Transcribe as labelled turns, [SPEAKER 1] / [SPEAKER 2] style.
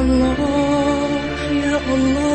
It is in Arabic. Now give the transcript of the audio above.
[SPEAKER 1] الله يا الله.